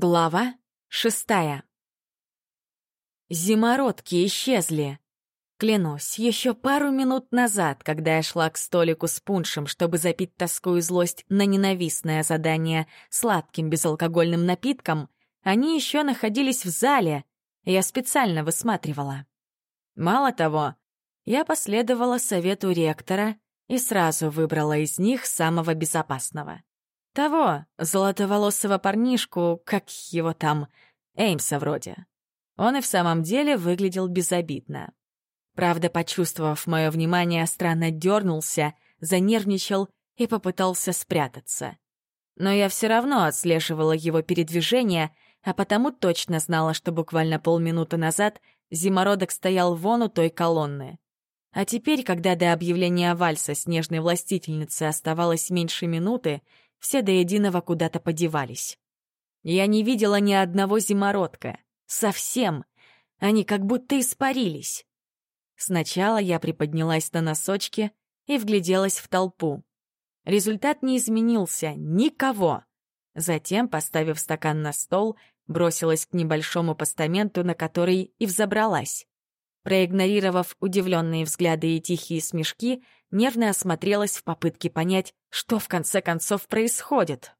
Глава шестая. Зимородки исчезли. Клянусь, еще пару минут назад, когда я шла к столику с пуншем, чтобы запить тоску и злость на ненавистное задание сладким безалкогольным напитком, они еще находились в зале, я специально высматривала. Мало того, я последовала совету ректора и сразу выбрала из них самого безопасного. Того, золотоволосого парнишку, как его там, Эймса вроде. Он и в самом деле выглядел безобидно. Правда, почувствовав мое внимание, странно дернулся, занервничал и попытался спрятаться. Но я все равно отслеживала его передвижение, а потому точно знала, что буквально полминуты назад зимородок стоял вон у той колонны. А теперь, когда до объявления вальса снежной властительницы оставалось меньше минуты, все до единого куда-то подевались. Я не видела ни одного зимородка. Совсем. Они как будто испарились. Сначала я приподнялась на носочки и вгляделась в толпу. Результат не изменился. Никого. Затем, поставив стакан на стол, бросилась к небольшому постаменту, на который и взобралась. Проигнорировав удивленные взгляды и тихие смешки, нервно осмотрелась в попытке понять, что в конце концов происходит.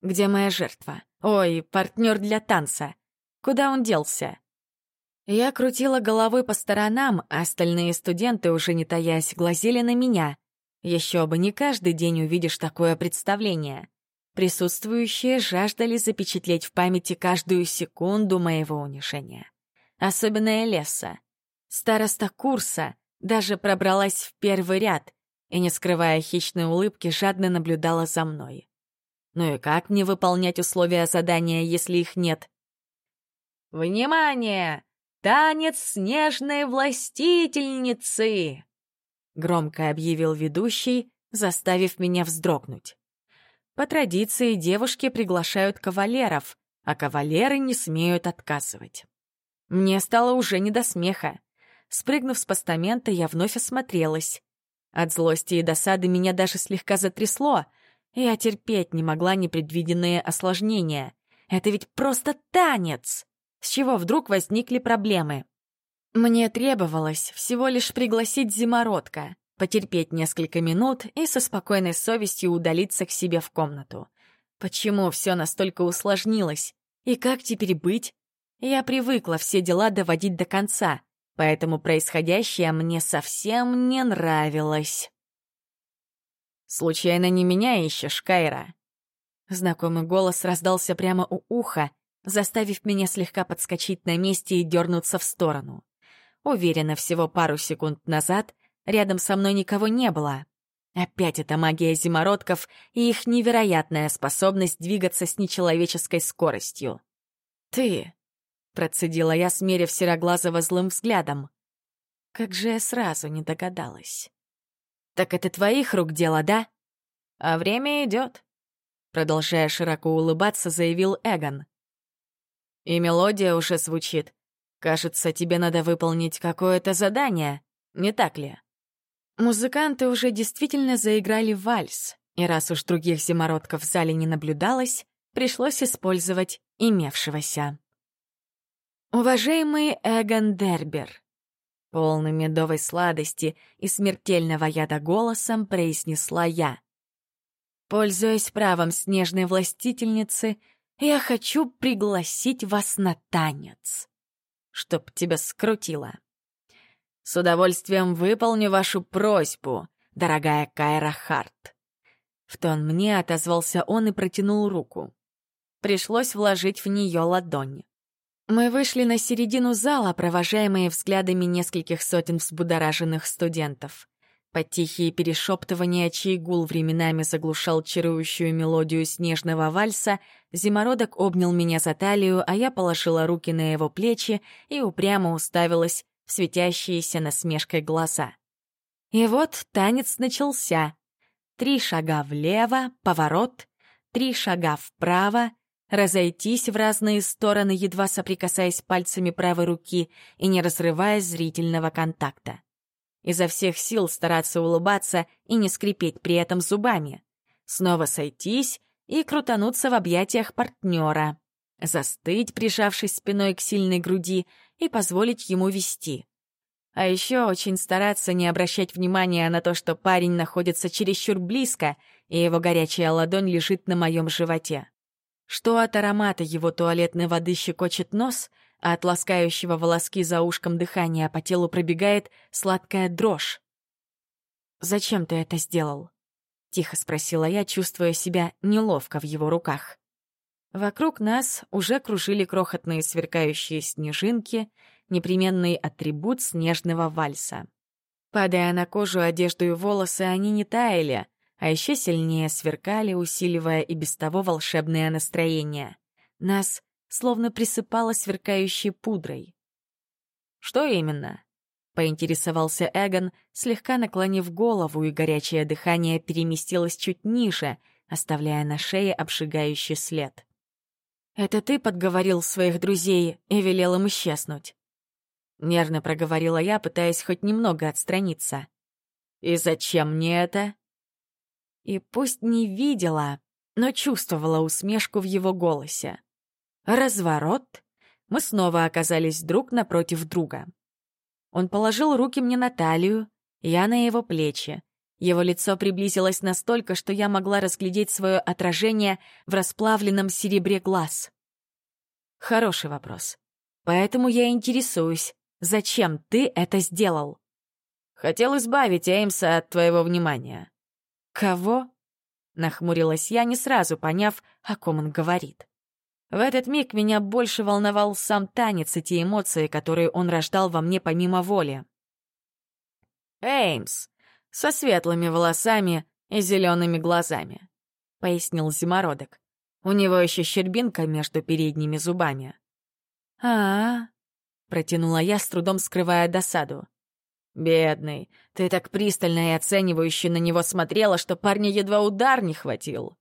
Где моя жертва? Ой, партнер для танца. Куда он делся? Я крутила головой по сторонам, а остальные студенты, уже не таясь, глазели на меня. Еще бы не каждый день увидишь такое представление. Присутствующие жаждали запечатлеть в памяти каждую секунду моего унижения. Особенно Элеса. Староста курса даже пробралась в первый ряд и, не скрывая хищной улыбки, жадно наблюдала за мной. Ну и как мне выполнять условия задания, если их нет? «Внимание! Танец снежной властительницы!» Громко объявил ведущий, заставив меня вздрогнуть. По традиции девушки приглашают кавалеров, а кавалеры не смеют отказывать. Мне стало уже не до смеха. Спрыгнув с постамента, я вновь осмотрелась. От злости и досады меня даже слегка затрясло. Я терпеть не могла непредвиденные осложнения. Это ведь просто танец! С чего вдруг возникли проблемы? Мне требовалось всего лишь пригласить зимородка, потерпеть несколько минут и со спокойной совестью удалиться к себе в комнату. Почему все настолько усложнилось? И как теперь быть? Я привыкла все дела доводить до конца, поэтому происходящее мне совсем не нравилось. «Случайно не меня ищешь, Кайра?» Знакомый голос раздался прямо у уха, заставив меня слегка подскочить на месте и дернуться в сторону. Уверена, всего пару секунд назад рядом со мной никого не было. Опять эта магия зимородков и их невероятная способность двигаться с нечеловеческой скоростью. «Ты Процедила я, смерив Сероглазого злым взглядом. Как же я сразу не догадалась. «Так это твоих рук дело, да?» «А время идет», — продолжая широко улыбаться, заявил Эгон. «И мелодия уже звучит. Кажется, тебе надо выполнить какое-то задание, не так ли?» Музыканты уже действительно заиграли вальс, и раз уж других зимородков в зале не наблюдалось, пришлось использовать имевшегося. «Уважаемый Эгон Дербер», — полный медовой сладости и смертельного яда голосом произнесла я. «Пользуясь правом снежной властительницы, я хочу пригласить вас на танец, чтоб тебя скрутило. С удовольствием выполню вашу просьбу, дорогая Кайра Харт». В тон мне отозвался он и протянул руку. Пришлось вложить в нее ладонь. Мы вышли на середину зала, провожаемые взглядами нескольких сотен взбудораженных студентов. Под тихие перешептывания, чей гул временами заглушал чарующую мелодию снежного вальса, Зимородок обнял меня за талию, а я положила руки на его плечи и упрямо уставилась в светящиеся насмешкой глаза. И вот танец начался. Три шага влево, поворот, три шага вправо, разойтись в разные стороны, едва соприкасаясь пальцами правой руки и не разрывая зрительного контакта. Изо всех сил стараться улыбаться и не скрипеть при этом зубами. Снова сойтись и крутануться в объятиях партнера. застыть, прижавшись спиной к сильной груди, и позволить ему вести. А еще очень стараться не обращать внимания на то, что парень находится чересчур близко, и его горячая ладонь лежит на моем животе. Что от аромата его туалетной воды щекочет нос, а от ласкающего волоски за ушком дыхания по телу пробегает сладкая дрожь. «Зачем ты это сделал?» — тихо спросила я, чувствуя себя неловко в его руках. Вокруг нас уже кружили крохотные сверкающие снежинки, непременный атрибут снежного вальса. Падая на кожу, одежду и волосы, они не таяли, а еще сильнее сверкали, усиливая и без того волшебное настроение. Нас словно присыпало сверкающей пудрой. «Что именно?» — поинтересовался Эгон, слегка наклонив голову, и горячее дыхание переместилось чуть ниже, оставляя на шее обжигающий след. «Это ты подговорил своих друзей и велел им исчезнуть?» Нервно проговорила я, пытаясь хоть немного отстраниться. «И зачем мне это?» И пусть не видела, но чувствовала усмешку в его голосе. Разворот. Мы снова оказались друг напротив друга. Он положил руки мне на талию, я на его плечи. Его лицо приблизилось настолько, что я могла разглядеть свое отражение в расплавленном серебре глаз. Хороший вопрос. Поэтому я интересуюсь, зачем ты это сделал? Хотел избавить Эймса от твоего внимания. Кого? Нахмурилась я, не сразу поняв, о ком он говорит. В этот миг меня больше волновал сам танец и те эмоции, которые он рождал во мне помимо воли. «Эймс, со светлыми волосами и зелеными глазами», — пояснил Зимородок. «У него еще щербинка между передними зубами». «А-а-а», протянула я, с трудом скрывая досаду. «Бедный, ты так пристально и оценивающе на него смотрела, что парня едва удар не хватил».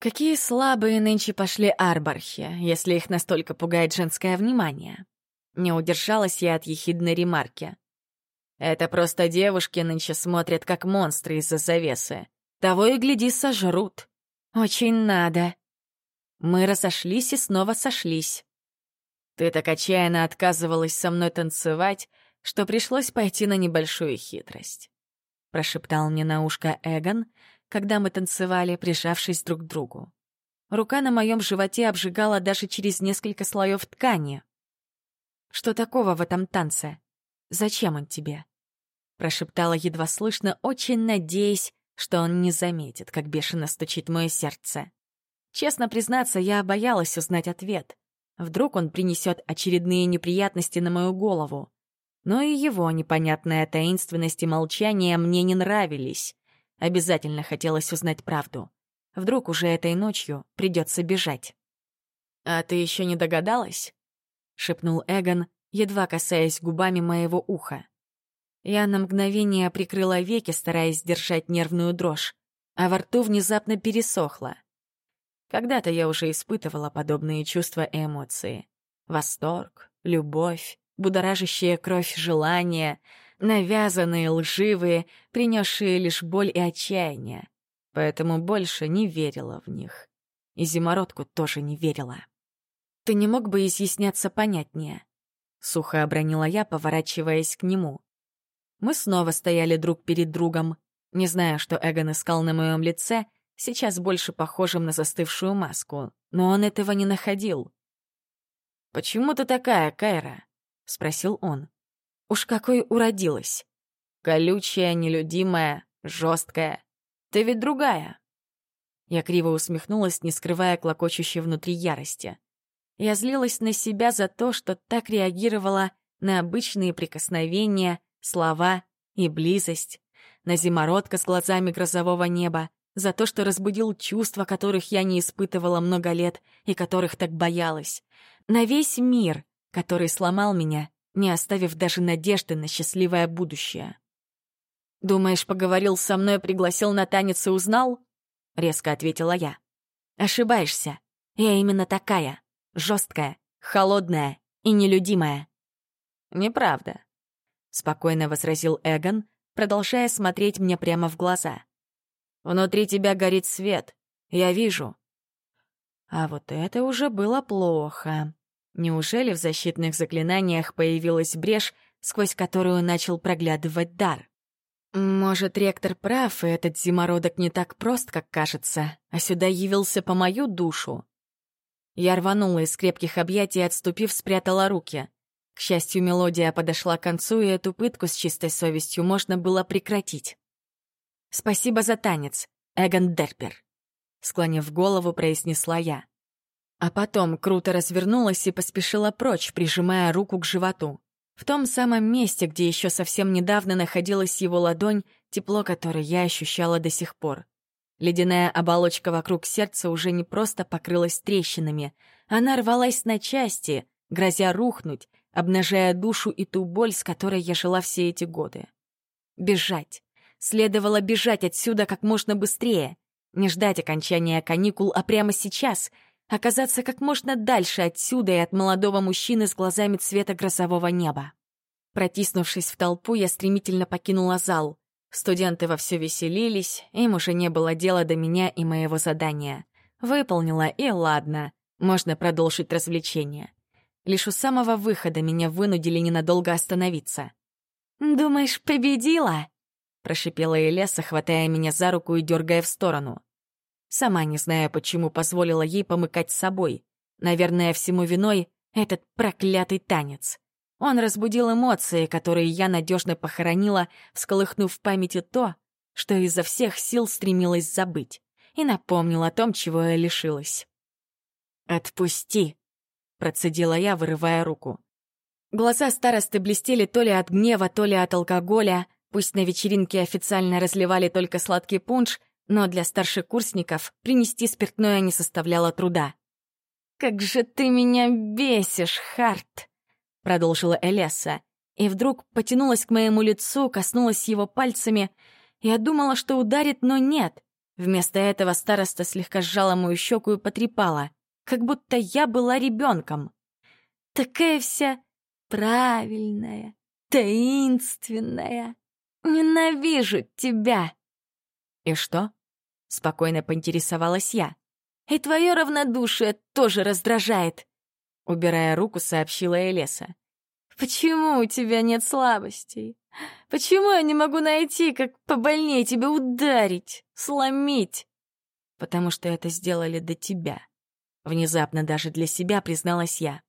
Какие слабые нынче пошли арбархи, если их настолько пугает женское внимание. Не удержалась я от ехидной ремарки. Это просто девушки нынче смотрят как монстры из-за завесы. Того и гляди, сожрут. Очень надо. Мы разошлись и снова сошлись. Ты так отчаянно отказывалась со мной танцевать, что пришлось пойти на небольшую хитрость. Прошептал мне на ушко Эгон, когда мы танцевали, прижавшись друг к другу. Рука на моем животе обжигала даже через несколько слоев ткани. «Что такого в этом танце? Зачем он тебе?» Прошептала едва слышно, очень надеясь, что он не заметит, как бешено стучит мое сердце. Честно признаться, я боялась узнать ответ. Вдруг он принесет очередные неприятности на мою голову. Но и его непонятная таинственность и молчание мне не нравились. Обязательно хотелось узнать правду. Вдруг уже этой ночью придется бежать. «А ты еще не догадалась?» — шепнул Эгон, едва касаясь губами моего уха. Я на мгновение прикрыла веки, стараясь сдержать нервную дрожь, а во рту внезапно пересохло. Когда-то я уже испытывала подобные чувства и эмоции. Восторг, любовь, будоражащая кровь желания — навязанные, лживые, принесшие лишь боль и отчаяние. Поэтому больше не верила в них. И зимородку тоже не верила. «Ты не мог бы изъясняться понятнее?» — сухо обронила я, поворачиваясь к нему. Мы снова стояли друг перед другом. Не зная, что Эгон искал на моем лице, сейчас больше похожим на застывшую маску, но он этого не находил. «Почему ты такая, Кайра?» — спросил он. Уж какой уродилась. Колючая, нелюдимая, жесткая. Ты ведь другая. Я криво усмехнулась, не скрывая клокочущей внутри ярости. Я злилась на себя за то, что так реагировала на обычные прикосновения, слова и близость, на зимородка с глазами грозового неба, за то, что разбудил чувства, которых я не испытывала много лет и которых так боялась, на весь мир, который сломал меня не оставив даже надежды на счастливое будущее. «Думаешь, поговорил со мной, пригласил на танец и узнал?» — резко ответила я. «Ошибаешься. Я именно такая. жесткая, холодная и нелюдимая». «Неправда», — спокойно возразил Эгон, продолжая смотреть мне прямо в глаза. «Внутри тебя горит свет. Я вижу». А вот это уже было плохо. Неужели в защитных заклинаниях появилась брешь, сквозь которую начал проглядывать дар? Может, ректор прав, и этот зимородок не так прост, как кажется, а сюда явился по мою душу. Я рванула из крепких объятий, отступив, спрятала руки. К счастью, мелодия подошла к концу, и эту пытку с чистой совестью можно было прекратить. «Спасибо за танец, Эгон Дерпер», — склонив голову, произнесла я. А потом круто развернулась и поспешила прочь, прижимая руку к животу. В том самом месте, где еще совсем недавно находилась его ладонь, тепло которой я ощущала до сих пор. Ледяная оболочка вокруг сердца уже не просто покрылась трещинами, она рвалась на части, грозя рухнуть, обнажая душу и ту боль, с которой я жила все эти годы. Бежать. Следовало бежать отсюда как можно быстрее. Не ждать окончания каникул, а прямо сейчас — оказаться как можно дальше отсюда и от молодого мужчины с глазами цвета грозового неба. Протиснувшись в толпу, я стремительно покинула зал. Студенты вовсю веселились, им уже не было дела до меня и моего задания. Выполнила, и ладно, можно продолжить развлечение. Лишь у самого выхода меня вынудили ненадолго остановиться. «Думаешь, победила?» — прошипела Элеса, хватая меня за руку и дергая в сторону. Сама не зная, почему позволила ей помыкать с собой. Наверное, всему виной этот проклятый танец. Он разбудил эмоции, которые я надежно похоронила, всколыхнув в памяти то, что изо всех сил стремилась забыть, и напомнил о том, чего я лишилась. «Отпусти!» — процедила я, вырывая руку. Глаза старосты блестели то ли от гнева, то ли от алкоголя. Пусть на вечеринке официально разливали только сладкий пунш, но для старшекурсников принести спиртное не составляло труда. «Как же ты меня бесишь, Харт!» — продолжила Элеса, и вдруг потянулась к моему лицу, коснулась его пальцами. Я думала, что ударит, но нет. Вместо этого староста слегка сжала мою щеку и потрепала, как будто я была ребенком. Такая вся правильная, таинственная. Ненавижу тебя. И что? — спокойно поинтересовалась я. «И твое равнодушие тоже раздражает», — убирая руку, сообщила Элеса. «Почему у тебя нет слабостей? Почему я не могу найти, как побольнее тебя ударить, сломить?» «Потому что это сделали до тебя», — внезапно даже для себя призналась я.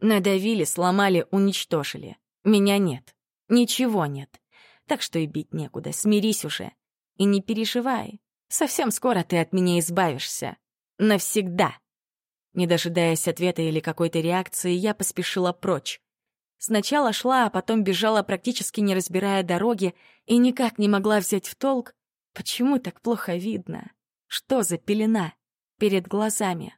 «Надавили, сломали, уничтожили. Меня нет. Ничего нет. Так что и бить некуда, смирись уже. И не переживай, Совсем скоро ты от меня избавишься. Навсегда. Не дожидаясь ответа или какой-то реакции, я поспешила прочь. Сначала шла, а потом бежала, практически не разбирая дороги, и никак не могла взять в толк, почему так плохо видно. Что за пелена перед глазами?